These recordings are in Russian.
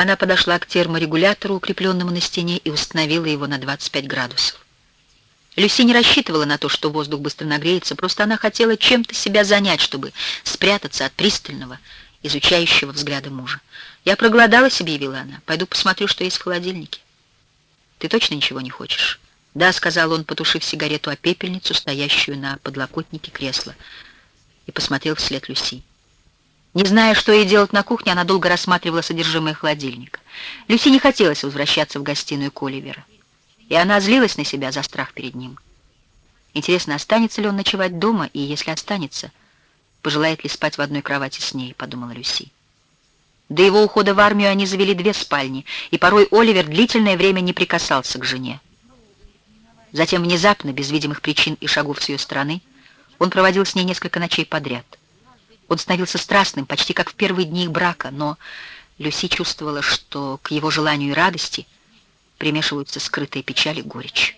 Она подошла к терморегулятору, укрепленному на стене, и установила его на 25 градусов. Люси не рассчитывала на то, что воздух быстро нагреется, просто она хотела чем-то себя занять, чтобы спрятаться от пристального, изучающего взгляда мужа. «Я проголодалась», — объявила она. «Пойду посмотрю, что есть в холодильнике». «Ты точно ничего не хочешь?» «Да», — сказал он, потушив сигарету о пепельницу, стоящую на подлокотнике кресла, и посмотрел вслед Люси. Не зная, что ей делать на кухне, она долго рассматривала содержимое холодильника. Люси не хотелось возвращаться в гостиную к Оливера, и она злилась на себя за страх перед ним. Интересно, останется ли он ночевать дома, и если останется, пожелает ли спать в одной кровати с ней, подумала Люси. До его ухода в армию они завели две спальни, и порой Оливер длительное время не прикасался к жене. Затем внезапно, без видимых причин и шагов с ее стороны, он проводил с ней несколько ночей подряд. Он становился страстным, почти как в первые дни их брака, но Люси чувствовала, что к его желанию и радости примешиваются скрытые печаль и горечь.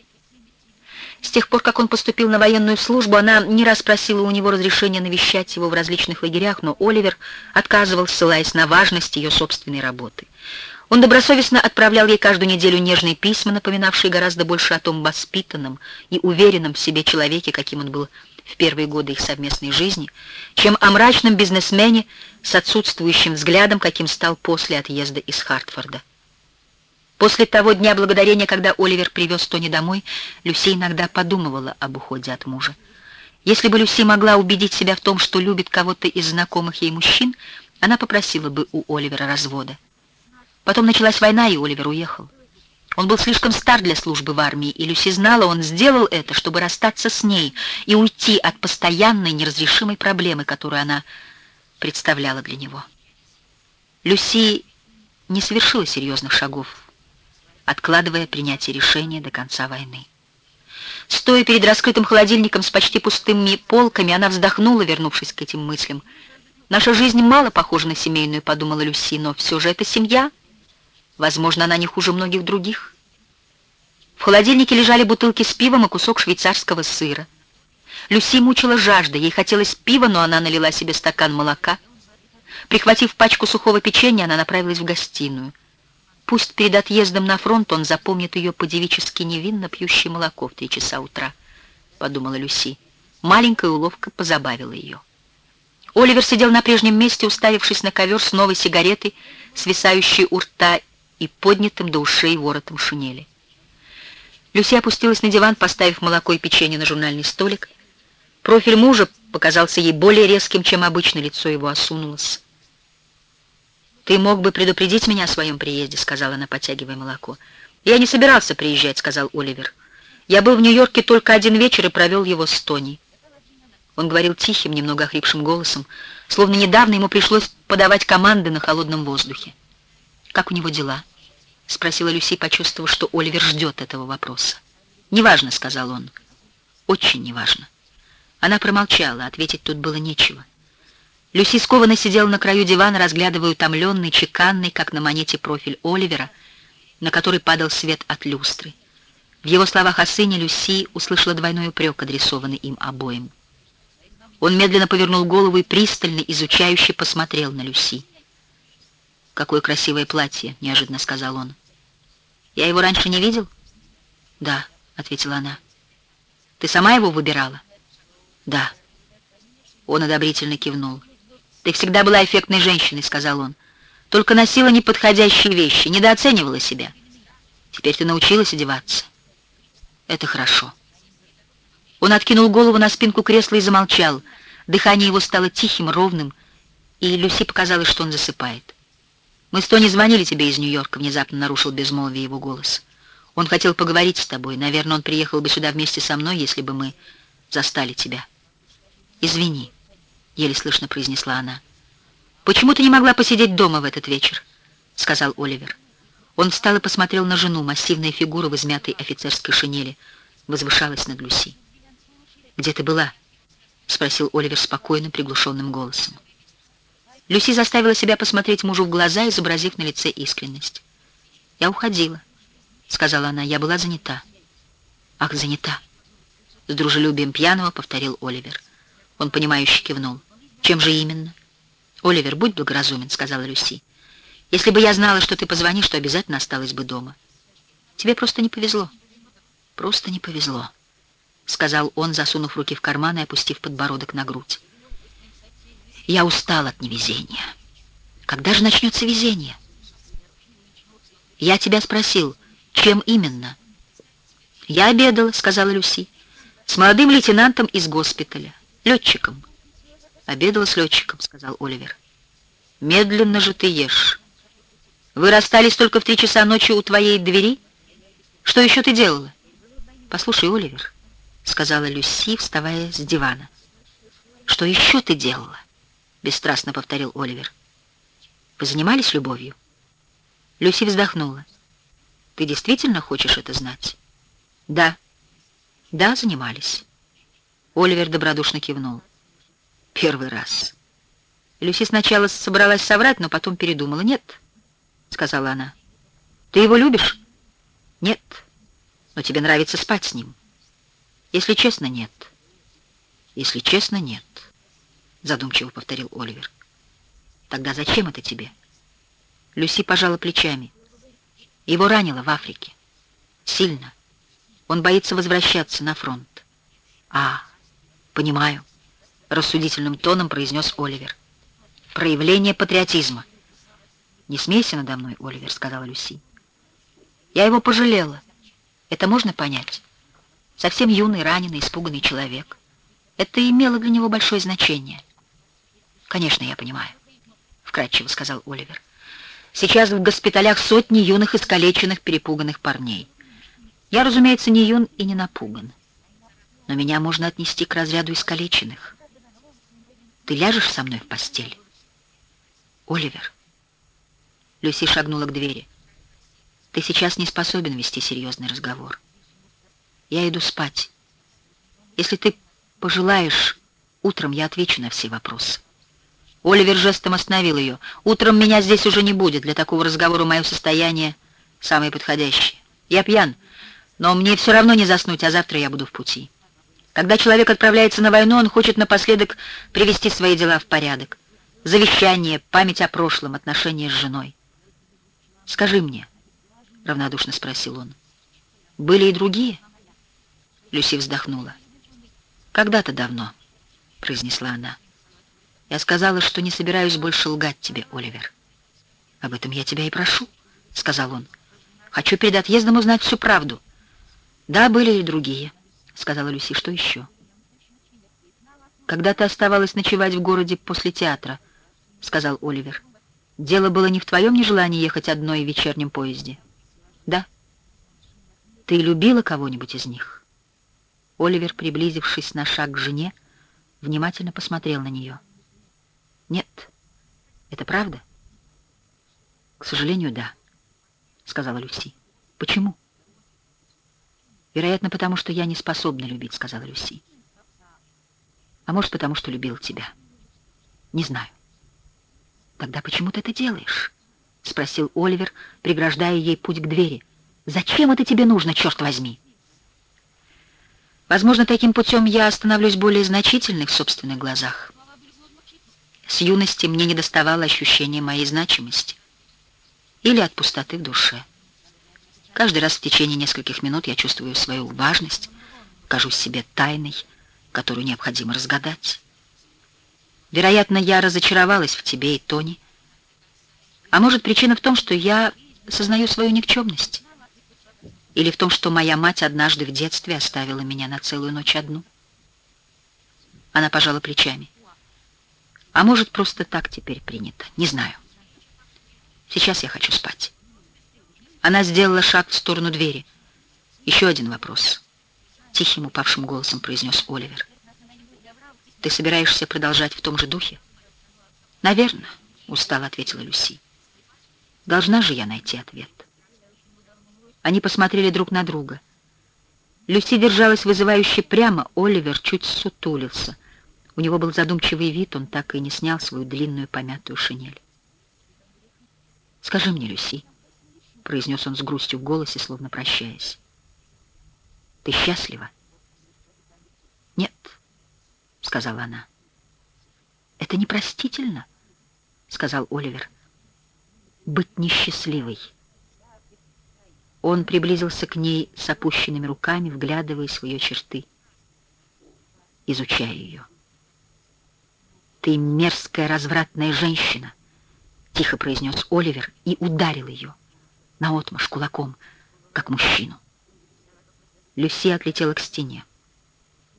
С тех пор, как он поступил на военную службу, она не раз просила у него разрешения навещать его в различных лагерях, но Оливер отказывал, ссылаясь на важность ее собственной работы. Он добросовестно отправлял ей каждую неделю нежные письма, напоминавшие гораздо больше о том воспитанном и уверенном в себе человеке, каким он был в первые годы их совместной жизни, чем о мрачном бизнесмене с отсутствующим взглядом, каким стал после отъезда из Хартфорда. После того дня благодарения, когда Оливер привез Тони домой, Люси иногда подумывала об уходе от мужа. Если бы Люси могла убедить себя в том, что любит кого-то из знакомых ей мужчин, она попросила бы у Оливера развода. Потом началась война, и Оливер уехал. Он был слишком стар для службы в армии, и Люси знала, он сделал это, чтобы расстаться с ней и уйти от постоянной неразрешимой проблемы, которую она представляла для него. Люси не совершила серьезных шагов откладывая принятие решения до конца войны. Стоя перед раскрытым холодильником с почти пустыми полками, она вздохнула, вернувшись к этим мыслям. «Наша жизнь мало похожа на семейную», — подумала Люси, «но все же это семья. Возможно, она не хуже многих других». В холодильнике лежали бутылки с пивом и кусок швейцарского сыра. Люси мучила жажда, ей хотелось пива, но она налила себе стакан молока. Прихватив пачку сухого печенья, она направилась в гостиную. Пусть перед отъездом на фронт он запомнит ее по-девически невинно пьющей молоко в три часа утра, подумала Люси. Маленькая уловка позабавила ее. Оливер сидел на прежнем месте, уставившись на ковер с новой сигаретой, свисающей у рта и поднятым до ушей воротом шинели. Люси опустилась на диван, поставив молоко и печенье на журнальный столик. Профиль мужа показался ей более резким, чем обычно, лицо его осунулось. «Ты мог бы предупредить меня о своем приезде», — сказала она, подтягивая молоко. «Я не собирался приезжать», — сказал Оливер. «Я был в Нью-Йорке только один вечер и провел его с Тони». Он говорил тихим, немного охрипшим голосом, словно недавно ему пришлось подавать команды на холодном воздухе. «Как у него дела?» — спросила Люси, почувствовав, что Оливер ждет этого вопроса. «Неважно», — сказал он. «Очень неважно». Она промолчала, ответить тут было нечего. Люси скованно сидела на краю дивана, разглядывая утомленный, чеканный, как на монете, профиль Оливера, на который падал свет от люстры. В его словах о сыне Люси услышала двойной упрек, адресованный им обоим. Он медленно повернул голову и пристально, изучающе посмотрел на Люси. «Какое красивое платье!» — неожиданно сказал он. «Я его раньше не видел?» «Да», — ответила она. «Ты сама его выбирала?» «Да». Он одобрительно кивнул. «Ты всегда была эффектной женщиной», — сказал он. «Только носила неподходящие вещи, недооценивала себя. Теперь ты научилась одеваться. Это хорошо». Он откинул голову на спинку кресла и замолчал. Дыхание его стало тихим, ровным, и Люси показалось, что он засыпает. «Мы с Тони звонили тебе из Нью-Йорка», — внезапно нарушил безмолвие его голос. «Он хотел поговорить с тобой. Наверное, он приехал бы сюда вместе со мной, если бы мы застали тебя. Извини» еле слышно произнесла она. «Почему ты не могла посидеть дома в этот вечер?» — сказал Оливер. Он встал и посмотрел на жену. Массивная фигура в измятой офицерской шинели возвышалась над Люси. «Где ты была?» — спросил Оливер спокойным, приглушенным голосом. Люси заставила себя посмотреть мужу в глаза, изобразив на лице искренность. «Я уходила», — сказала она. «Я была занята». «Ах, занята!» С дружелюбием пьяного повторил Оливер. Он, понимающе кивнул. Чем же именно? Оливер, будь благоразумен, сказала Люси. Если бы я знала, что ты позвонишь, то обязательно осталась бы дома. Тебе просто не повезло. Просто не повезло, сказал он, засунув руки в карман и опустив подбородок на грудь. Я устал от невезения. Когда же начнется везение? Я тебя спросил, чем именно? Я обедала, сказала Люси, с молодым лейтенантом из госпиталя, летчиком. Обедала с летчиком, сказал Оливер. Медленно же ты ешь. Вы расстались только в три часа ночи у твоей двери? Что еще ты делала? Послушай, Оливер, сказала Люси, вставая с дивана. Что еще ты делала? Бесстрастно повторил Оливер. Вы занимались любовью? Люси вздохнула. Ты действительно хочешь это знать? Да. Да, занимались. Оливер добродушно кивнул. Первый раз. Люси сначала собралась соврать, но потом передумала. «Нет», — сказала она. «Ты его любишь?» «Нет, но тебе нравится спать с ним». «Если честно, нет». «Если честно, нет», — задумчиво повторил Оливер. «Тогда зачем это тебе?» Люси пожала плечами. Его ранило в Африке. Сильно. Он боится возвращаться на фронт. «А, понимаю», — рассудительным тоном произнес Оливер проявление патриотизма. «Не смейся надо мной, Оливер», — сказала Люси. «Я его пожалела. Это можно понять. Совсем юный, раненый, испуганный человек. Это имело для него большое значение». «Конечно, я понимаю», — вкратчиво сказал Оливер. «Сейчас в госпиталях сотни юных, искалеченных, перепуганных парней. Я, разумеется, не юн и не напуган. Но меня можно отнести к разряду искалеченных. Ты ляжешь со мной в постель?» «Оливер!» Люси шагнула к двери. «Ты сейчас не способен вести серьезный разговор. Я иду спать. Если ты пожелаешь, утром я отвечу на все вопросы». Оливер жестом остановил ее. «Утром меня здесь уже не будет. Для такого разговора мое состояние самое подходящее. Я пьян, но мне все равно не заснуть, а завтра я буду в пути. Когда человек отправляется на войну, он хочет напоследок привести свои дела в порядок завещание, память о прошлом, отношения с женой. «Скажи мне», — равнодушно спросил он, — «были и другие?» Люси вздохнула. «Когда-то давно», — произнесла она. «Я сказала, что не собираюсь больше лгать тебе, Оливер». «Об этом я тебя и прошу», — сказал он. «Хочу перед отъездом узнать всю правду». «Да, были и другие», — сказала Люси. «Что еще?» «Когда ты оставалась ночевать в городе после театра», —— сказал Оливер. «Дело было не в твоем нежелании ехать одной в вечернем поезде?» «Да». «Ты любила кого-нибудь из них?» Оливер, приблизившись на шаг к жене, внимательно посмотрел на нее. «Нет. Это правда?» «К сожалению, да», — сказала Люси. «Почему?» «Вероятно, потому что я не способна любить», — сказала Люси. «А может, потому что любил тебя. Не знаю». «Тогда почему ты это делаешь?» — спросил Оливер, преграждая ей путь к двери. «Зачем это тебе нужно, черт возьми?» «Возможно, таким путем я становлюсь более значительной в собственных глазах. С юности мне не доставало ощущения моей значимости или от пустоты в душе. Каждый раз в течение нескольких минут я чувствую свою важность, кажусь себе тайной, которую необходимо разгадать. Вероятно, я разочаровалась в тебе и Тони. А может, причина в том, что я сознаю свою никчемность? Или в том, что моя мать однажды в детстве оставила меня на целую ночь одну? Она пожала плечами. А может, просто так теперь принято? Не знаю. Сейчас я хочу спать. Она сделала шаг в сторону двери. Еще один вопрос. Тихим упавшим голосом произнес Оливер. Ты собираешься продолжать в том же духе? Наверное, устало ответила Люси. Должна же я найти ответ. Они посмотрели друг на друга. Люси держалась вызывающе прямо, Оливер чуть сутулился. У него был задумчивый вид, он так и не снял свою длинную помятую шинель. «Скажи мне, Люси», — произнес он с грустью в голосе, словно прощаясь, — «ты счастлива?» «Нет», — сказала она. «Это непростительно», — сказал Оливер. быть несчастливой. Он приблизился к ней с опущенными руками, вглядываясь в ее черты, изучая ее. «Ты мерзкая, развратная женщина!» — тихо произнес Оливер и ударил ее наотмашь кулаком, как мужчину. Люси отлетела к стене.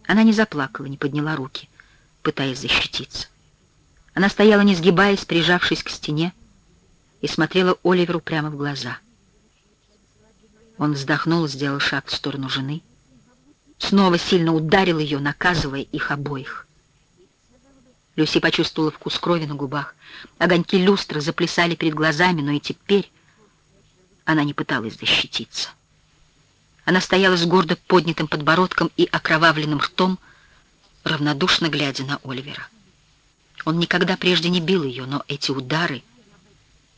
Она не заплакала, не подняла руки, пытаясь защититься. Она стояла, не сгибаясь, прижавшись к стене, и смотрела Оливеру прямо в глаза. Он вздохнул, сделал шаг в сторону жены, снова сильно ударил ее, наказывая их обоих. Люси почувствовала вкус крови на губах. Огоньки люстры заплясали перед глазами, но и теперь она не пыталась защититься. Она стояла с гордо поднятым подбородком и окровавленным ртом, равнодушно глядя на Оливера. Он никогда прежде не бил ее, но эти удары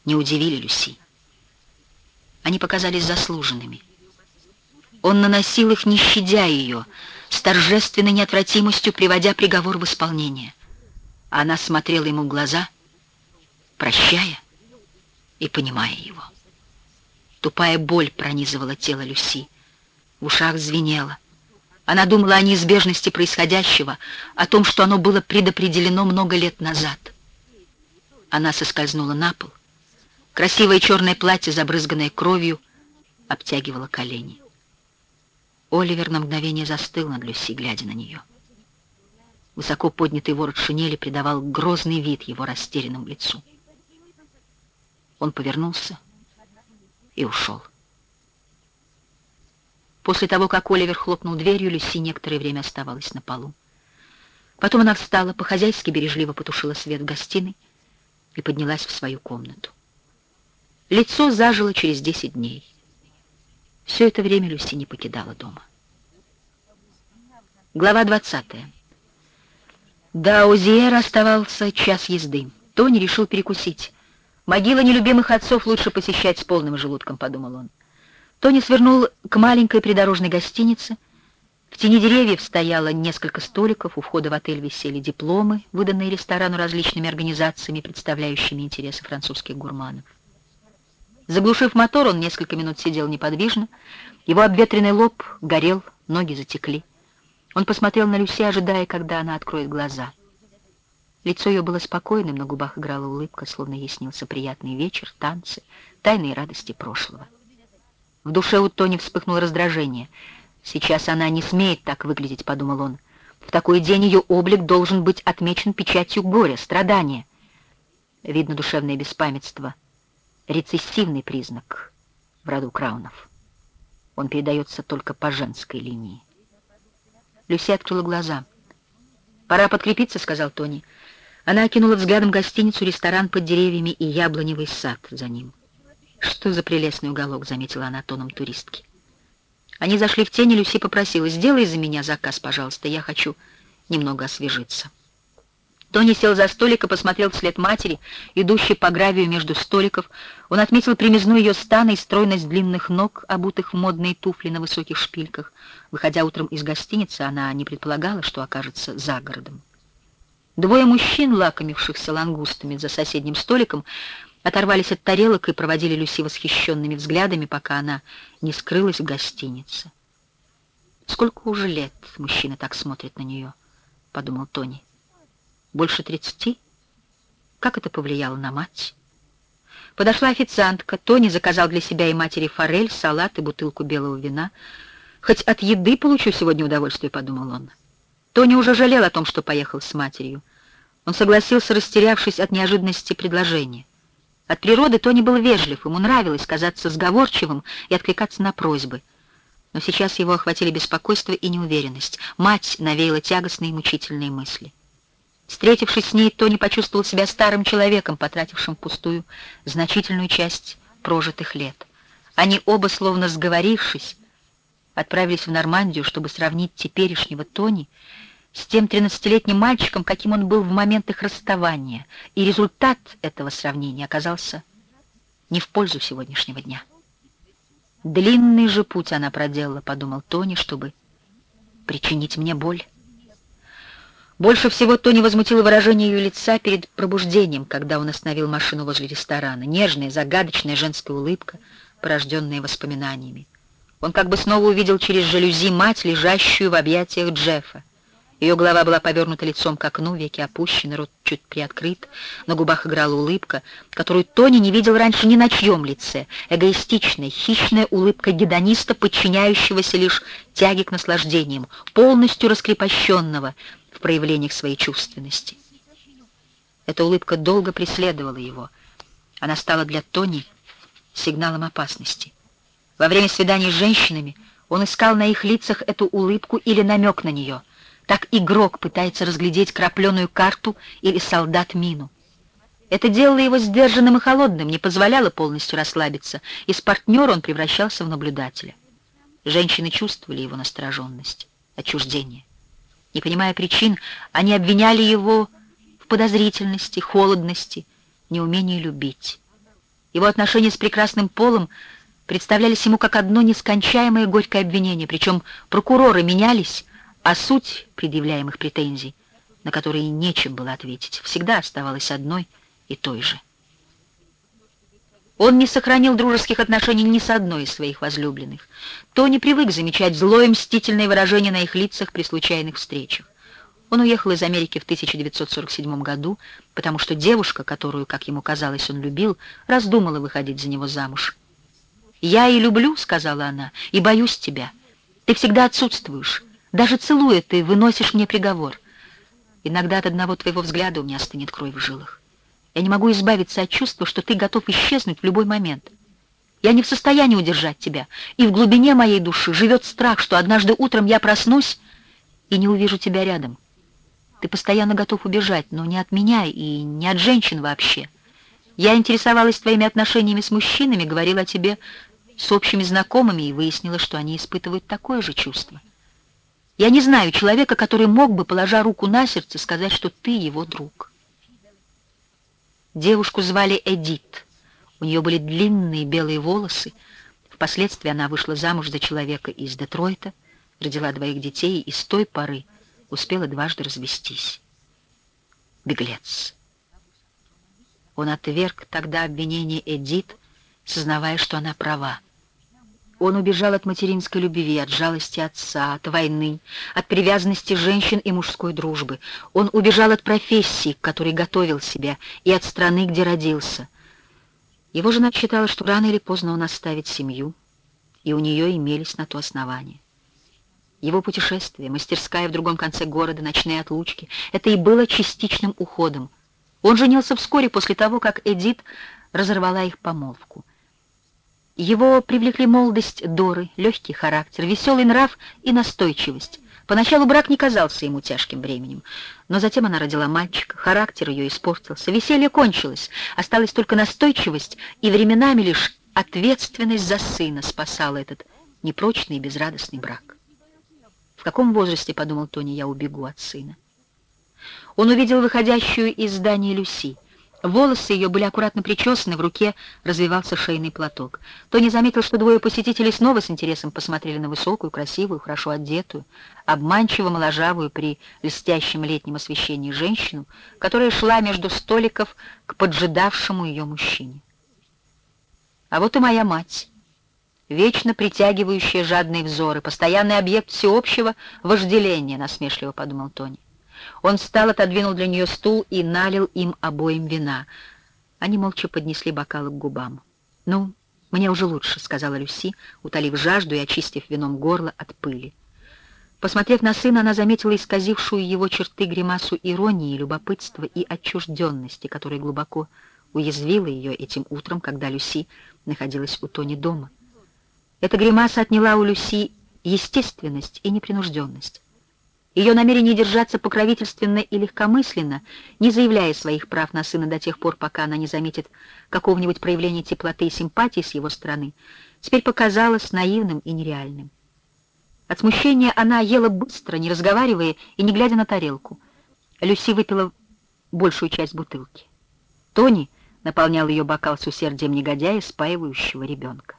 не удивили Люси. Они показались заслуженными. Он наносил их, не щадя ее, с торжественной неотвратимостью приводя приговор в исполнение. Она смотрела ему в глаза, прощая и понимая его. Тупая боль пронизывала тело Люси. В ушах звенело. Она думала о неизбежности происходящего, о том, что оно было предопределено много лет назад. Она соскользнула на пол. Красивое черное платье, забрызганное кровью, обтягивало колени. Оливер на мгновение застыл над Люси, глядя на нее. Высоко поднятый ворот шинели придавал грозный вид его растерянному лицу. Он повернулся и ушел. После того, как Оливер хлопнул дверью, Люси некоторое время оставалась на полу. Потом она встала, по-хозяйски бережливо потушила свет в гостиной и поднялась в свою комнату. Лицо зажило через десять дней. Все это время Люси не покидала дома. Глава 20. До Озиера оставался час езды. Тони решил перекусить. Могила нелюбимых отцов лучше посещать с полным желудком, подумал он. Тони свернул к маленькой придорожной гостинице. В тени деревьев стояло несколько столиков, у входа в отель висели дипломы, выданные ресторану различными организациями, представляющими интересы французских гурманов. Заглушив мотор, он несколько минут сидел неподвижно. Его обветренный лоб горел, ноги затекли. Он посмотрел на Люси, ожидая, когда она откроет глаза. Лицо ее было спокойным, на губах играла улыбка, словно ей снился приятный вечер, танцы, тайные радости прошлого. В душе у Тони вспыхнуло раздражение. «Сейчас она не смеет так выглядеть», — подумал он. «В такой день ее облик должен быть отмечен печатью горя, страдания». Видно душевное беспамятство. Рецессивный признак в роду Краунов. Он передается только по женской линии. Люси открыла глаза. «Пора подкрепиться», — сказал Тони. Она окинула взглядом гостиницу, ресторан под деревьями и яблоневый сад за ним. «Что за прелестный уголок», — заметила она тоном туристки. Они зашли в тень, и Люси попросила, «Сделай за меня заказ, пожалуйста, я хочу немного освежиться». Тони сел за столик и посмотрел вслед матери, идущей по гравию между столиков. Он отметил примизну ее стана и стройность длинных ног, обутых в модные туфли на высоких шпильках. Выходя утром из гостиницы, она не предполагала, что окажется за городом. Двое мужчин, лакомившихся лангустами за соседним столиком, оторвались от тарелок и проводили Люси восхищенными взглядами, пока она не скрылась в гостинице. «Сколько уже лет мужчина так смотрит на нее?» — подумал Тони. «Больше тридцати? Как это повлияло на мать?» Подошла официантка. Тони заказал для себя и матери форель, салат и бутылку белого вина. «Хоть от еды получу сегодня удовольствие», — подумал он. Тони уже жалел о том, что поехал с матерью. Он согласился, растерявшись от неожиданности предложения. От природы Тони был вежлив, ему нравилось казаться сговорчивым и откликаться на просьбы. Но сейчас его охватили беспокойство и неуверенность. Мать навеяла тягостные и мучительные мысли. Встретившись с ней, Тони почувствовал себя старым человеком, потратившим впустую значительную часть прожитых лет. Они оба, словно сговорившись, отправились в Нормандию, чтобы сравнить теперешнего Тони с тем тринадцатилетним мальчиком, каким он был в момент их расставания, и результат этого сравнения оказался не в пользу сегодняшнего дня. Длинный же путь она проделала, подумал Тони, чтобы причинить мне боль. Больше всего Тони возмутило выражение ее лица перед пробуждением, когда он остановил машину возле ресторана. Нежная, загадочная женская улыбка, порожденная воспоминаниями. Он как бы снова увидел через жалюзи мать, лежащую в объятиях Джеффа. Ее голова была повернута лицом к окну, веки опущены, рот чуть приоткрыт, на губах играла улыбка, которую Тони не видел раньше ни на чьем лице. Эгоистичная, хищная улыбка гедониста, подчиняющегося лишь тяге к наслаждениям, полностью раскрепощенного в проявлениях своей чувственности. Эта улыбка долго преследовала его. Она стала для Тони сигналом опасности. Во время свиданий с женщинами он искал на их лицах эту улыбку или намек на нее — так игрок пытается разглядеть крапленую карту или солдат мину. Это делало его сдержанным и холодным, не позволяло полностью расслабиться. Из партнера он превращался в наблюдателя. Женщины чувствовали его настороженность, отчуждение. Не понимая причин, они обвиняли его в подозрительности, холодности, неумении любить. Его отношения с прекрасным полом представлялись ему как одно нескончаемое горькое обвинение, причем прокуроры менялись, а суть предъявляемых претензий, на которые нечем было ответить, всегда оставалась одной и той же. Он не сохранил дружеских отношений ни с одной из своих возлюбленных. Тони привык замечать злое мстительное выражение на их лицах при случайных встречах. Он уехал из Америки в 1947 году, потому что девушка, которую, как ему казалось, он любил, раздумала выходить за него замуж. «Я и люблю», — сказала она, — «и боюсь тебя. Ты всегда отсутствуешь. Даже целуя ты, выносишь мне приговор. Иногда от одного твоего взгляда у меня стынет кровь в жилах. Я не могу избавиться от чувства, что ты готов исчезнуть в любой момент. Я не в состоянии удержать тебя, и в глубине моей души живет страх, что однажды утром я проснусь и не увижу тебя рядом. Ты постоянно готов убежать, но не от меня и не от женщин вообще. Я интересовалась твоими отношениями с мужчинами, говорила о тебе с общими знакомыми и выяснила, что они испытывают такое же чувство. Я не знаю человека, который мог бы, положа руку на сердце, сказать, что ты его друг. Девушку звали Эдит. У нее были длинные белые волосы. Впоследствии она вышла замуж за человека из Детройта, родила двоих детей и с той поры успела дважды развестись. Беглец. Он отверг тогда обвинение Эдит, сознавая, что она права. Он убежал от материнской любви, от жалости отца, от войны, от привязанности женщин и мужской дружбы. Он убежал от профессии, к которой готовил себя, и от страны, где родился. Его жена считала, что рано или поздно он оставит семью, и у нее имелись на то основания. Его путешествие, мастерская в другом конце города, ночные отлучки — это и было частичным уходом. Он женился вскоре после того, как Эдит разорвала их помолвку — его привлекли молодость Доры, легкий характер, веселый нрав и настойчивость. Поначалу брак не казался ему тяжким бременем, но затем она родила мальчика, характер ее испортился, веселье кончилось, осталась только настойчивость, и временами лишь ответственность за сына спасала этот непрочный и безрадостный брак. В каком возрасте, подумал Тони, я убегу от сына? Он увидел выходящую из здания Люси. Волосы ее были аккуратно причесаны, в руке развивался шейный платок. Тони заметил, что двое посетителей снова с интересом посмотрели на высокую, красивую, хорошо одетую, обманчиво моложавую при льстящем летнем освещении женщину, которая шла между столиков к поджидавшему ее мужчине. А вот и моя мать, вечно притягивающая жадные взоры, постоянный объект всеобщего вожделения, насмешливо подумал Тони. Он встал, отодвинул для нее стул и налил им обоим вина. Они молча поднесли бокалы к губам. «Ну, мне уже лучше», — сказала Люси, утолив жажду и очистив вином горло от пыли. Посмотрев на сына, она заметила исказившую его черты гримасу иронии, любопытства и отчужденности, которая глубоко уязвила ее этим утром, когда Люси находилась у Тони дома. Эта гримаса отняла у Люси естественность и непринужденность. Ее намерение держаться покровительственно и легкомысленно, не заявляя своих прав на сына до тех пор, пока она не заметит какого-нибудь проявления теплоты и симпатии с его стороны, теперь показалось наивным и нереальным. От смущения она ела быстро, не разговаривая и не глядя на тарелку. Люси выпила большую часть бутылки. Тони наполнял ее бокал с усердием негодяя, спаивающего ребенка.